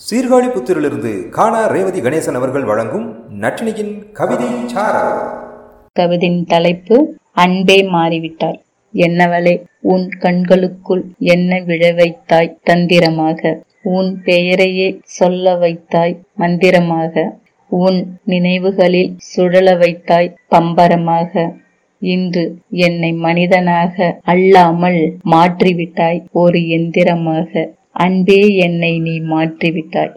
சீர்காழி புத்திரிலிருந்து காணா ரேவதி கணேசன் அவர்கள் வழங்கும் நட்டினியின் கவிதை கவிதையின் தலைப்பு அன்பே மாறிவிட்டாய். என்னவளே உன் கண்களுக்குள் என்ன விழ வைத்தாய் தந்திரமாக. உன் பெயரையே சொல்ல வைத்தாய் மந்திரமாக. உன் நினைவுகளில் சுழல வைத்தாய் பம்பரமாக. இன்று என்னை மனிதனாக அல்லாமல் மாற்றிவிட்டாய் ஒரு எந்திரமாக. அன்பே என்னை நீ மாற்றிவிட்டாய்.